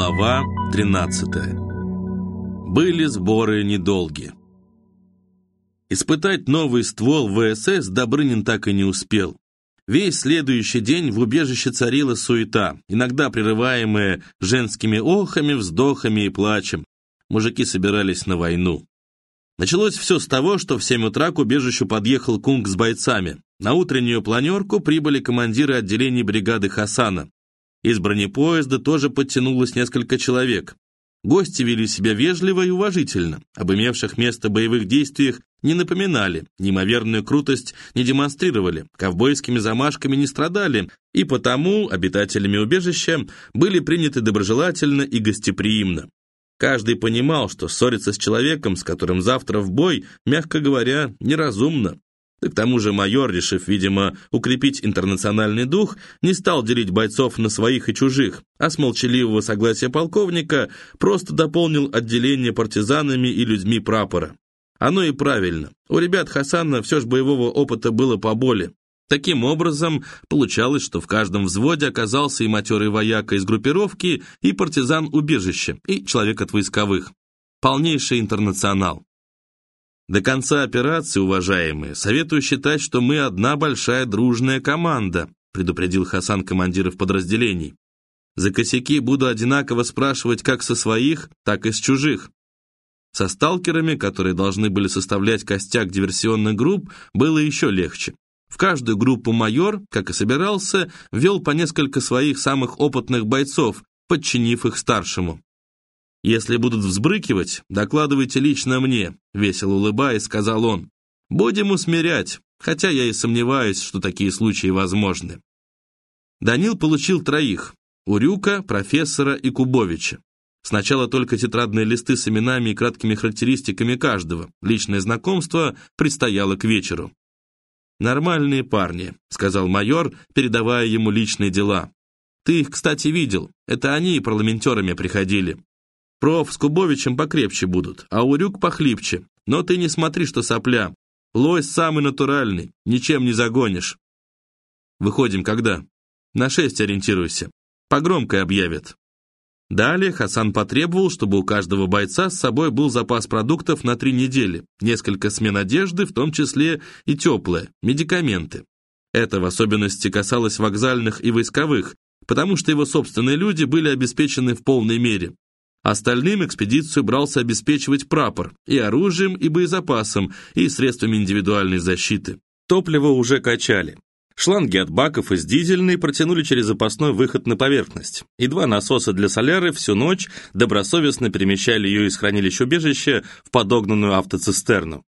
Глава 13 Были сборы недолги. Испытать новый ствол ВСС Добрынин так и не успел. Весь следующий день в убежище царила суета, иногда прерываемая женскими охами, вздохами и плачем. Мужики собирались на войну. Началось все с того, что в 7 утра к убежищу подъехал Кунг с бойцами. На утреннюю планерку прибыли командиры отделений бригады Хасана. Из бронепоезда тоже подтянулось несколько человек. Гости вели себя вежливо и уважительно, об имевших место боевых действиях не напоминали, неимоверную крутость не демонстрировали, ковбойскими замашками не страдали, и потому обитателями убежища были приняты доброжелательно и гостеприимно. Каждый понимал, что ссориться с человеком, с которым завтра в бой, мягко говоря, неразумно. Да к тому же майор, решив, видимо, укрепить интернациональный дух, не стал делить бойцов на своих и чужих, а с молчаливого согласия полковника просто дополнил отделение партизанами и людьми прапора. Оно и правильно. У ребят Хасана все же боевого опыта было поболе. Таким образом, получалось, что в каждом взводе оказался и матерый вояка из группировки, и партизан убежища, и человек от войсковых. Полнейший интернационал. До конца операции, уважаемые, советую считать, что мы одна большая дружная команда, предупредил Хасан командиров подразделений. За косяки буду одинаково спрашивать как со своих, так и с чужих. Со сталкерами, которые должны были составлять костяк диверсионных групп, было еще легче. В каждую группу майор, как и собирался, ввел по несколько своих самых опытных бойцов, подчинив их старшему. «Если будут взбрыкивать, докладывайте лично мне», — весело улыбаясь, сказал он. «Будем усмирять, хотя я и сомневаюсь, что такие случаи возможны». Данил получил троих — Урюка, профессора и Кубовича. Сначала только тетрадные листы с именами и краткими характеристиками каждого. Личное знакомство предстояло к вечеру. «Нормальные парни», — сказал майор, передавая ему личные дела. «Ты их, кстати, видел. Это они и парламентерами приходили. Проф с Кубовичем покрепче будут, а Урюк похлипче. Но ты не смотри, что сопля. Лось самый натуральный, ничем не загонишь. Выходим когда? На шесть ориентируйся. Погромкой объявят. Далее Хасан потребовал, чтобы у каждого бойца с собой был запас продуктов на три недели, несколько смен одежды, в том числе и теплые, медикаменты. Это в особенности касалось вокзальных и войсковых, потому что его собственные люди были обеспечены в полной мере. Остальным экспедицию брался обеспечивать прапор и оружием, и боезапасом, и средствами индивидуальной защиты. Топливо уже качали. Шланги от баков из дизельной протянули через запасной выход на поверхность, и два насоса для соляры всю ночь добросовестно перемещали ее из хранилища убежища в подогнанную автоцистерну.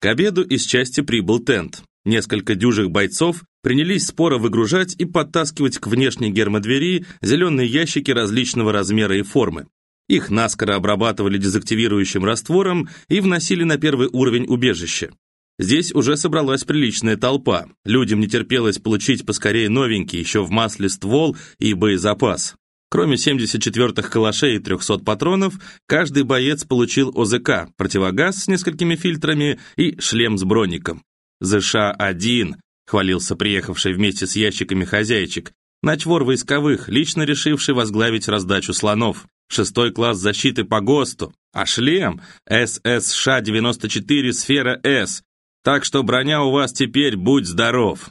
К обеду из части прибыл тент. Несколько дюжих бойцов принялись споро выгружать и подтаскивать к внешней гермодвери зеленые ящики различного размера и формы. Их наскоро обрабатывали дезактивирующим раствором и вносили на первый уровень убежища. Здесь уже собралась приличная толпа. Людям не терпелось получить поскорее новенький, еще в масле ствол и боезапас. Кроме 74-х калашей и 300 патронов, каждый боец получил ОЗК, противогаз с несколькими фильтрами и шлем с броником. «ЗШ-1», — хвалился приехавший вместе с ящиками хозяйчик, начвор войсковых, лично решивший возглавить раздачу слонов шестой класс защиты по ГОСТу, а шлем ССШ-94 сфера С, так что броня у вас теперь будь здоров.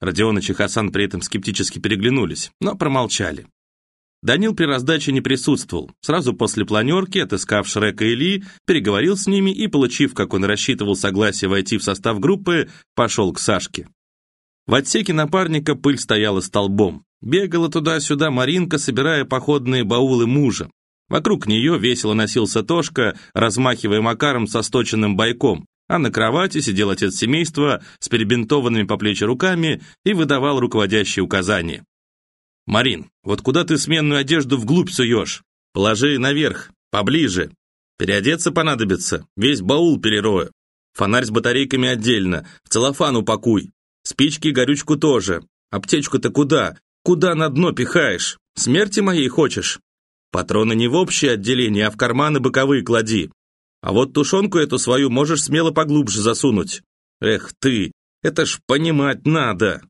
Родионыч и Хасан при этом скептически переглянулись, но промолчали. Данил при раздаче не присутствовал. Сразу после планерки, отыскав Шрека и Ли, переговорил с ними и, получив, как он рассчитывал, согласие войти в состав группы, пошел к Сашке. В отсеке напарника пыль стояла столбом. Бегала туда-сюда Маринка, собирая походные баулы мужа. Вокруг нее весело носился Тошка, размахивая макаром со сточенным бойком, а на кровати сидел отец семейства с перебинтованными по плечи руками и выдавал руководящие указания. «Марин, вот куда ты сменную одежду вглубь суешь? Положи наверх, поближе. Переодеться понадобится, весь баул перерою. Фонарь с батарейками отдельно, в целлофан упакуй. Спички и горючку тоже. Аптечку-то куда? Куда на дно пихаешь? Смерти моей хочешь? Патроны не в общее отделение, а в карманы боковые клади. А вот тушенку эту свою можешь смело поглубже засунуть. Эх ты, это ж понимать надо.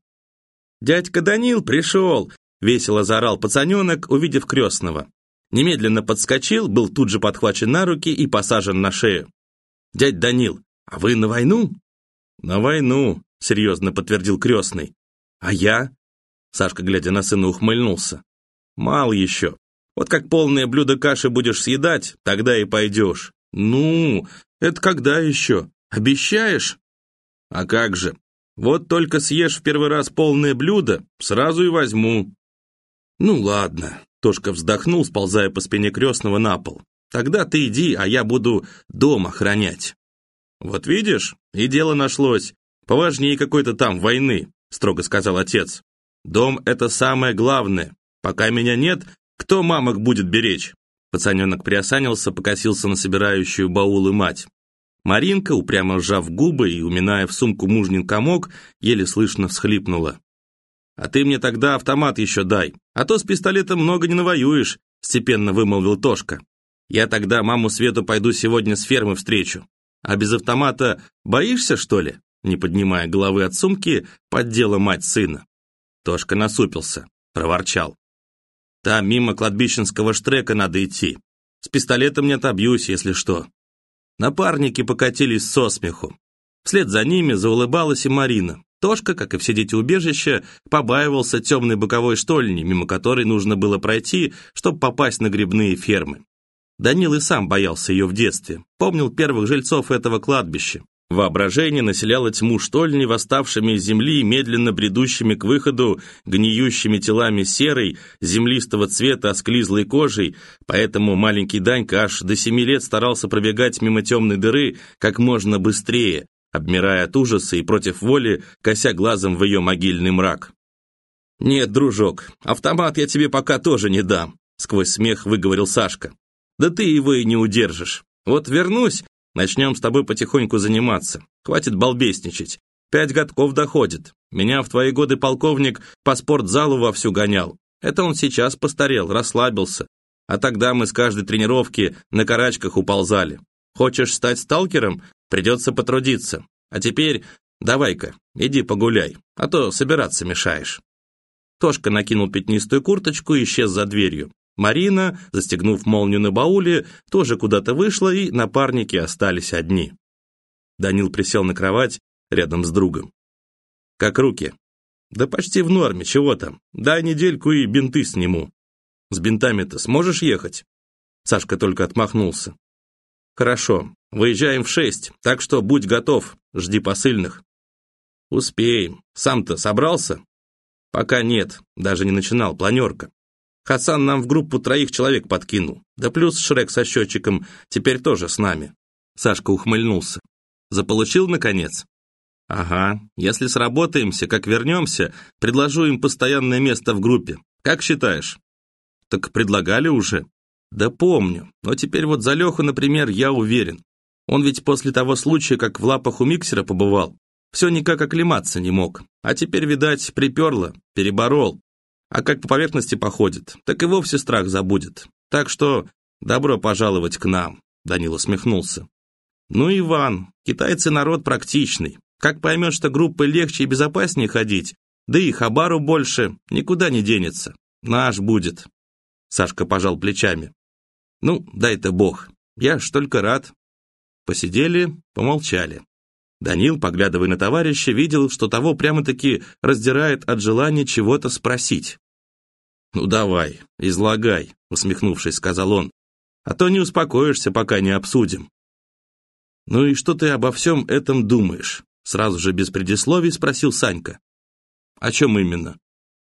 Дядька Данил пришел, весело заорал пацаненок, увидев крестного. Немедленно подскочил, был тут же подхвачен на руки и посажен на шею. «Дядь Данил, а вы на войну?» «На войну», — серьезно подтвердил крестный. «А я?» Сашка, глядя на сына, ухмыльнулся. «Мал еще. Вот как полное блюдо каши будешь съедать, тогда и пойдешь». «Ну, это когда еще? Обещаешь?» «А как же? Вот только съешь в первый раз полное блюдо, сразу и возьму». «Ну ладно», — Тошка вздохнул, сползая по спине крестного на пол. «Тогда ты иди, а я буду дом охранять». «Вот видишь, и дело нашлось. Поважнее какой-то там войны», — строго сказал отец. «Дом — это самое главное. Пока меня нет, кто мамок будет беречь?» Пацаненок приосанился, покосился на собирающую баулы мать. Маринка, упрямо сжав губы и уминая в сумку мужнин комок, еле слышно всхлипнула. «А ты мне тогда автомат еще дай, а то с пистолетом много не навоюешь», степенно вымолвил Тошка. «Я тогда маму Свету пойду сегодня с фермы встречу. А без автомата боишься, что ли?» Не поднимая головы от сумки, поддела мать сына. Тошка насупился, проворчал. «Там мимо кладбищенского штрека надо идти. С пистолетом не отобьюсь, если что». Напарники покатились со смеху. Вслед за ними заулыбалась и Марина. Тошка, как и все дети убежища, побаивался темной боковой штольни, мимо которой нужно было пройти, чтобы попасть на грибные фермы. Данил и сам боялся ее в детстве, помнил первых жильцов этого кладбища. Воображение населяло тьму штольни, восставшими из земли, медленно бредущими к выходу, гниющими телами серой, землистого цвета, осклизлой кожей, поэтому маленький Данька аж до семи лет старался пробегать мимо темной дыры как можно быстрее, обмирая от ужаса и против воли, кося глазом в ее могильный мрак. «Нет, дружок, автомат я тебе пока тоже не дам», сквозь смех выговорил Сашка. «Да ты его и не удержишь. Вот вернусь, начнем с тобой потихоньку заниматься. Хватит балбесничать. Пять годков доходит. Меня в твои годы полковник по спортзалу вовсю гонял. Это он сейчас постарел, расслабился. А тогда мы с каждой тренировки на карачках уползали. Хочешь стать сталкером? Придется потрудиться. А теперь давай-ка, иди погуляй, а то собираться мешаешь». Тошка накинул пятнистую курточку и исчез за дверью. Марина, застегнув молнию на бауле, тоже куда-то вышла, и напарники остались одни. Данил присел на кровать рядом с другом. «Как руки?» «Да почти в норме, чего там? Дай недельку и бинты сниму». «С бинтами-то сможешь ехать?» Сашка только отмахнулся. «Хорошо, выезжаем в шесть, так что будь готов, жди посыльных». «Успеем. Сам-то собрался?» «Пока нет, даже не начинал, планерка. Хасан нам в группу троих человек подкинул. Да плюс Шрек со счетчиком теперь тоже с нами». Сашка ухмыльнулся. «Заполучил, наконец?» «Ага, если сработаемся, как вернемся, предложу им постоянное место в группе. Как считаешь?» «Так предлагали уже?» Да помню, но теперь вот за Леху, например, я уверен. Он ведь после того случая, как в лапах у миксера побывал, все никак оклематься не мог. А теперь, видать, приперло, переборол. А как по поверхности походит, так и вовсе страх забудет. Так что добро пожаловать к нам, Данил усмехнулся. Ну, Иван, китайцы народ практичный. Как поймет, что группы легче и безопаснее ходить, да и хабару больше, никуда не денется. Наш будет. Сашка пожал плечами. Ну, дай-то бог. Я ж только рад. Посидели, помолчали. Данил, поглядывая на товарища, видел, что того прямо-таки раздирает от желания чего-то спросить. «Ну давай, излагай», — усмехнувшись, сказал он. «А то не успокоишься, пока не обсудим». «Ну и что ты обо всем этом думаешь?» Сразу же без предисловий спросил Санька. «О чем именно?»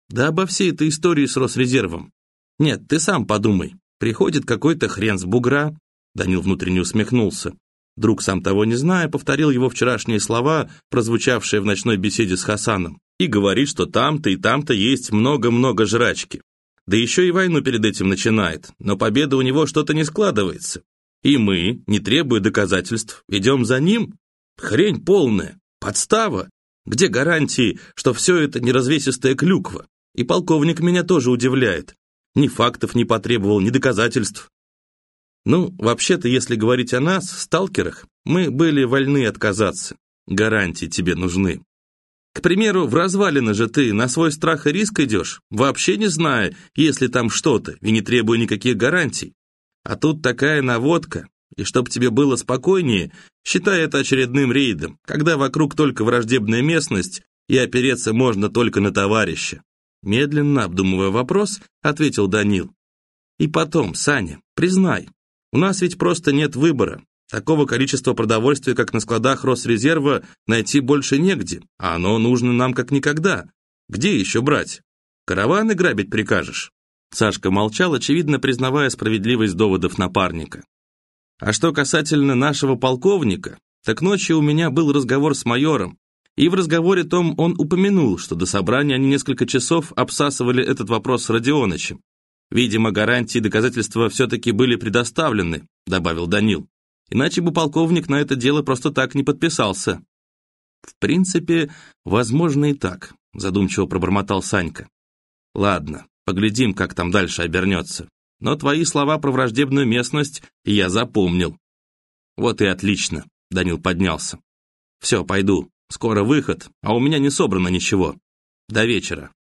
«Да обо всей этой истории с Росрезервом. Нет, ты сам подумай. Приходит какой-то хрен с бугра. Данил внутренне усмехнулся. Друг, сам того не зная, повторил его вчерашние слова, прозвучавшие в ночной беседе с Хасаном, и говорит, что там-то и там-то есть много-много жрачки. Да еще и войну перед этим начинает, но победа у него что-то не складывается. И мы, не требуя доказательств, идем за ним? Хрень полная, подстава. Где гарантии, что все это не развесистая клюква? И полковник меня тоже удивляет. Ни фактов не потребовал, ни доказательств. Ну, вообще-то, если говорить о нас, сталкерах, мы были вольны отказаться. Гарантии тебе нужны. К примеру, в развалины же ты на свой страх и риск идешь, вообще не зная, есть ли там что-то, и не требуя никаких гарантий. А тут такая наводка, и чтоб тебе было спокойнее, считай это очередным рейдом, когда вокруг только враждебная местность, и опереться можно только на товарища. Медленно обдумывая вопрос, ответил Данил. И потом, Саня, признай, у нас ведь просто нет выбора. Такого количества продовольствия, как на складах Росрезерва, найти больше негде, а оно нужно нам как никогда. Где еще брать? Караваны грабить прикажешь?» Сашка молчал, очевидно признавая справедливость доводов напарника. «А что касательно нашего полковника, так ночью у меня был разговор с майором, и в разговоре том он упомянул, что до собрания они несколько часов обсасывали этот вопрос с Родионычем. Видимо, гарантии и доказательства все-таки были предоставлены, добавил Данил. Иначе бы полковник на это дело просто так не подписался. В принципе, возможно и так, задумчиво пробормотал Санька. Ладно, поглядим, как там дальше обернется. Но твои слова про враждебную местность я запомнил. Вот и отлично, Данил поднялся. Все, пойду. Скоро выход, а у меня не собрано ничего. До вечера.